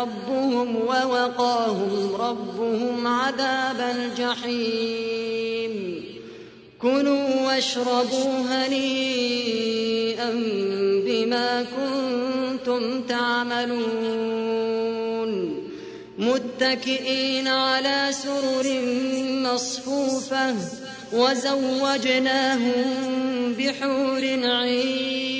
ربهم ووقاهم ربهم عذاب الجحيم. كلوا واشربوا هنيئا بما كنتم تعملون. متكئين على سرر مصفوفة وزوجناهم بحور عين.